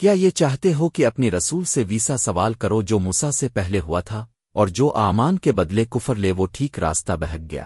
کیا یہ چاہتے ہو کہ اپنی رسول سے ویسا سوال کرو جو موسا سے پہلے ہوا تھا اور جو آمان کے بدلے کفر لے وہ ٹھیک راستہ بہک گیا؟